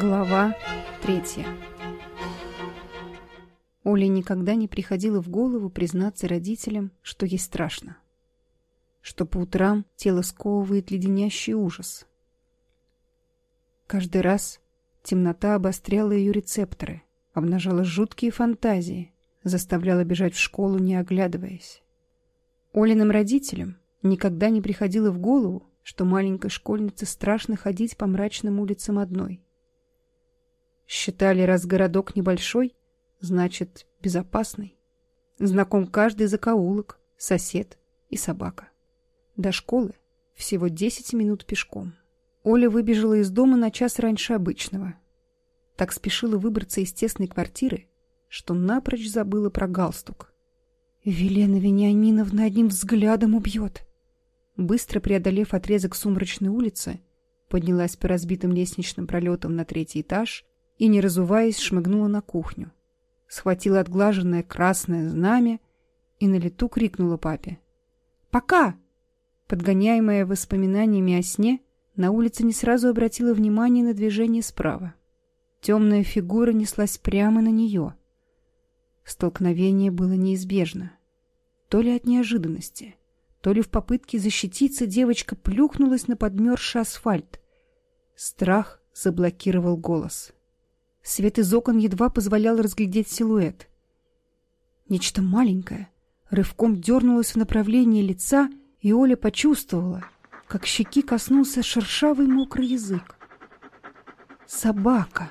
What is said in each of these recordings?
Глава 3. Оле никогда не приходило в голову признаться родителям, что ей страшно. Что по утрам тело сковывает леденящий ужас. Каждый раз темнота обостряла ее рецепторы, обнажала жуткие фантазии, заставляла бежать в школу, не оглядываясь. Олиным родителям никогда не приходило в голову, что маленькой школьнице страшно ходить по мрачным улицам одной — Считали раз городок небольшой, значит, безопасный. Знаком каждый закоулок, сосед и собака. До школы всего 10 минут пешком. Оля выбежала из дома на час раньше обычного. Так спешила выбраться из тесной квартиры, что напрочь забыла про галстук. «Велена Вениаминовна одним взглядом убьет!» Быстро преодолев отрезок сумрачной улицы, поднялась по разбитым лестничным пролетам на третий этаж и, не разуваясь, шмыгнула на кухню. Схватила отглаженное красное знамя и на лету крикнула папе. «Пока!» Подгоняемая воспоминаниями о сне, на улице не сразу обратила внимание на движение справа. Темная фигура неслась прямо на нее. Столкновение было неизбежно. То ли от неожиданности, то ли в попытке защититься девочка плюхнулась на подмерзший асфальт. Страх заблокировал голос. — Свет из окон едва позволял разглядеть силуэт. Нечто маленькое рывком дернулось в направлении лица, и Оля почувствовала, как щеки коснулся шершавый мокрый язык. Собака.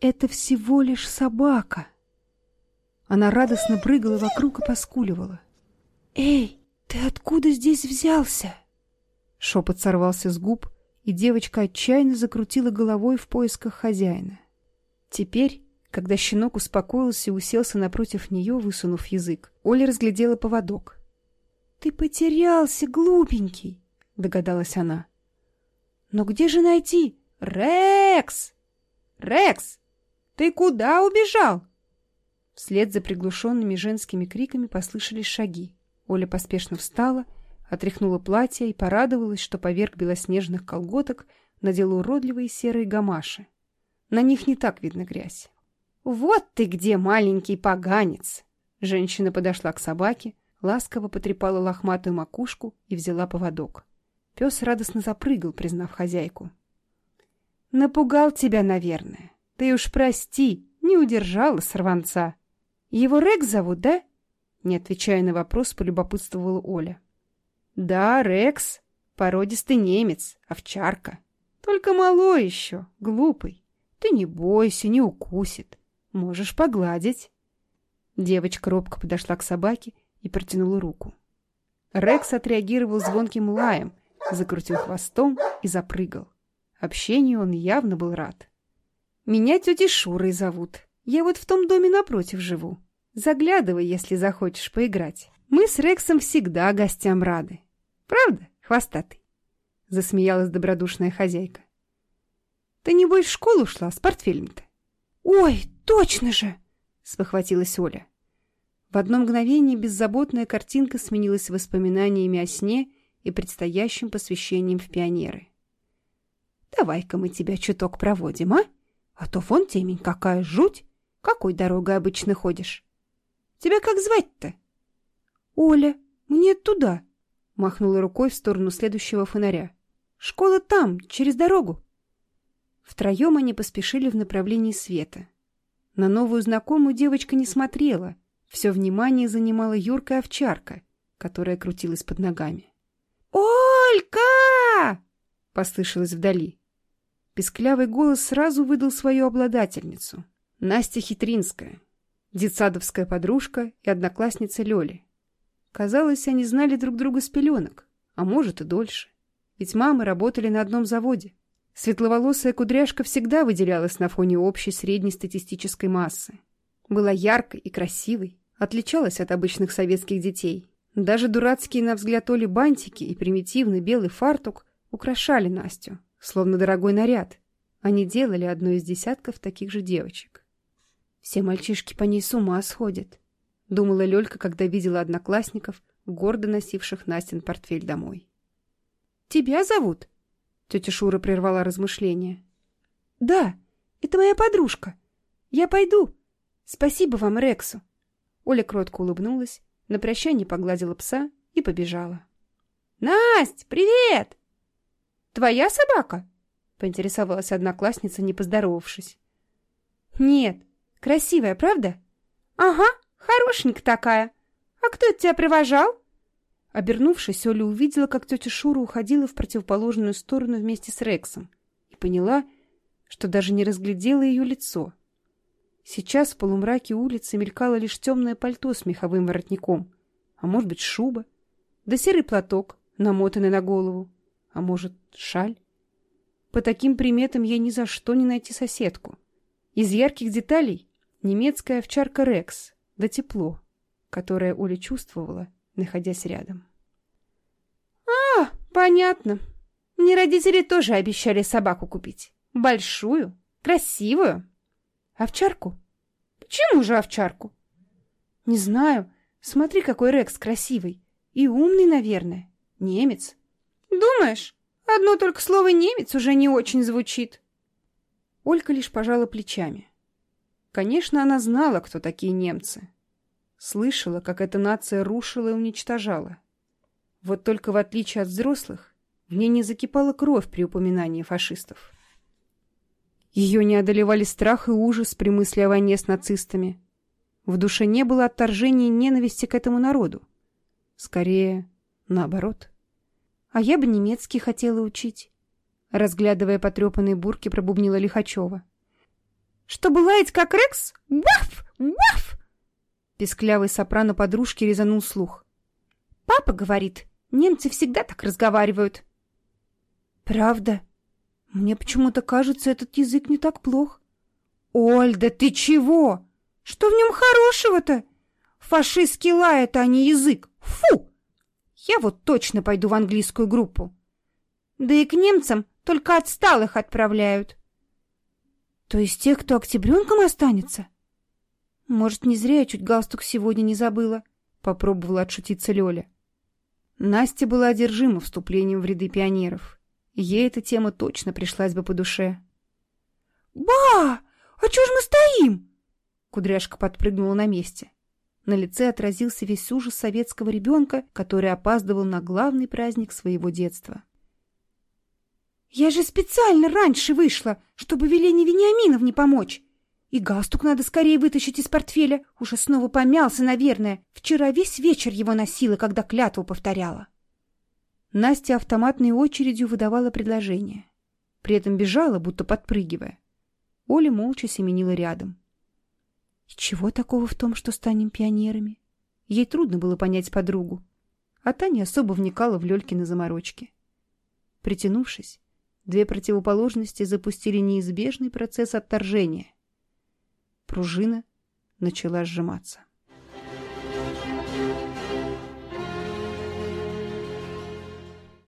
Это всего лишь собака. Она радостно прыгала вокруг и поскуливала. «Эй, ты откуда здесь взялся?» Шепот сорвался с губ, и девочка отчаянно закрутила головой в поисках хозяина. Теперь, когда щенок успокоился и уселся напротив нее, высунув язык, Оля разглядела поводок. «Ты потерялся, глупенький!» — догадалась она. «Но где же найти? Рекс! Рекс! Ты куда убежал?» Вслед за приглушенными женскими криками послышались шаги. Оля поспешно встала, отряхнула платье и порадовалась, что поверх белоснежных колготок надела уродливые серые гамаши. На них не так видно грязь. «Вот ты где, маленький поганец!» Женщина подошла к собаке, ласково потрепала лохматую макушку и взяла поводок. Пес радостно запрыгал, признав хозяйку. «Напугал тебя, наверное. Ты уж прости, не удержала сорванца. Его Рекс зовут, да?» Не отвечая на вопрос, полюбопытствовала Оля. «Да, Рекс. Породистый немец, овчарка. Только мало еще, глупый. Ты не бойся, не укусит. Можешь погладить». Девочка робко подошла к собаке и протянула руку. Рекс отреагировал звонким лаем, закрутил хвостом и запрыгал. Общению он явно был рад. «Меня тетей Шурой зовут. Я вот в том доме напротив живу. Заглядывай, если захочешь поиграть. Мы с Рексом всегда гостям рады. Правда, хвостатый?» Засмеялась добродушная хозяйка. Ты, небось, в школу шла с портфелем-то. Ой, точно же! Спохватилась Оля. В одно мгновение беззаботная картинка сменилась воспоминаниями о сне и предстоящим посвящением в пионеры. «Давай-ка мы тебя чуток проводим, а? А то вон темень какая жуть! Какой дорогой обычно ходишь? Тебя как звать-то?» «Оля, мне туда!» — махнула рукой в сторону следующего фонаря. «Школа там, через дорогу!» Втроем они поспешили в направлении света. На новую знакомую девочка не смотрела. Все внимание занимала юркая овчарка, которая крутилась под ногами. «Олька!» — послышалось вдали. Песклявый голос сразу выдал свою обладательницу. Настя Хитринская, детсадовская подружка и одноклассница Лёли. Казалось, они знали друг друга с пеленок, а может и дольше. Ведь мамы работали на одном заводе. Светловолосая кудряшка всегда выделялась на фоне общей среднестатистической массы. Была яркой и красивой, отличалась от обычных советских детей. Даже дурацкие, на взгляд Оли, бантики и примитивный белый фартук украшали Настю, словно дорогой наряд. Они делали одну из десятков таких же девочек. «Все мальчишки по ней с ума сходят», — думала Лёлька, когда видела одноклассников, гордо носивших Настин портфель домой. «Тебя зовут?» Тетя Шура прервала размышления. «Да, это моя подружка. Я пойду. Спасибо вам, Рексу». Оля кротко улыбнулась, на прощание погладила пса и побежала. «Насть, привет!» «Твоя собака?» — поинтересовалась одноклассница, не поздоровавшись. «Нет, красивая, правда?» «Ага, хорошенькая такая. А кто тебя провожал?» Обернувшись, Оля увидела, как тетя Шура уходила в противоположную сторону вместе с Рексом и поняла, что даже не разглядела ее лицо. Сейчас в полумраке улицы мелькало лишь темное пальто с меховым воротником, а может быть шуба, да серый платок, намотанный на голову, а может шаль. По таким приметам ей ни за что не найти соседку. Из ярких деталей немецкая овчарка Рекс, да тепло, которое Оля чувствовала, находясь рядом. «А, понятно. Мне родители тоже обещали собаку купить. Большую, красивую. Овчарку? Почему же овчарку? Не знаю. Смотри, какой Рекс красивый. И умный, наверное. Немец. Думаешь, одно только слово «немец» уже не очень звучит?» Олька лишь пожала плечами. Конечно, она знала, кто такие немцы слышала, как эта нация рушила и уничтожала. Вот только в отличие от взрослых, в ней не закипала кровь при упоминании фашистов. Ее не одолевали страх и ужас при мысли о войне с нацистами. В душе не было отторжения и ненависти к этому народу. Скорее, наоборот. А я бы немецкий хотела учить. Разглядывая потрепанные бурки, пробубнила Лихачева. «Чтобы лаять, как Рекс? Баф, баф. Песклявый сопрано подружки резанул слух. «Папа говорит, немцы всегда так разговаривают». «Правда? Мне почему-то кажется, этот язык не так плох». «Оль, да ты чего? Что в нем хорошего-то? Фашистский лай — это а не язык. Фу! Я вот точно пойду в английскую группу. Да и к немцам только отсталых отправляют». «То есть тех, кто октябренком останется?» Может, не зря я чуть галстук сегодня не забыла», — попробовала отшутиться Лёля. Настя была одержима вступлением в ряды пионеров. Ей эта тема точно пришлась бы по душе. «Ба! А чё ж мы стоим?» Кудряшка подпрыгнула на месте. На лице отразился весь ужас советского ребенка, который опаздывал на главный праздник своего детства. «Я же специально раньше вышла, чтобы Велене Вениаминовне помочь!» И галстук надо скорее вытащить из портфеля. Уже снова помялся, наверное. Вчера весь вечер его носила, когда клятву повторяла. Настя автоматной очередью выдавала предложение. При этом бежала, будто подпрыгивая. Оля молча семенила рядом. И чего такого в том, что станем пионерами? Ей трудно было понять подругу. А та особо вникала в Лёлькины заморочки. Притянувшись, две противоположности запустили неизбежный процесс отторжения пружина начала сжиматься.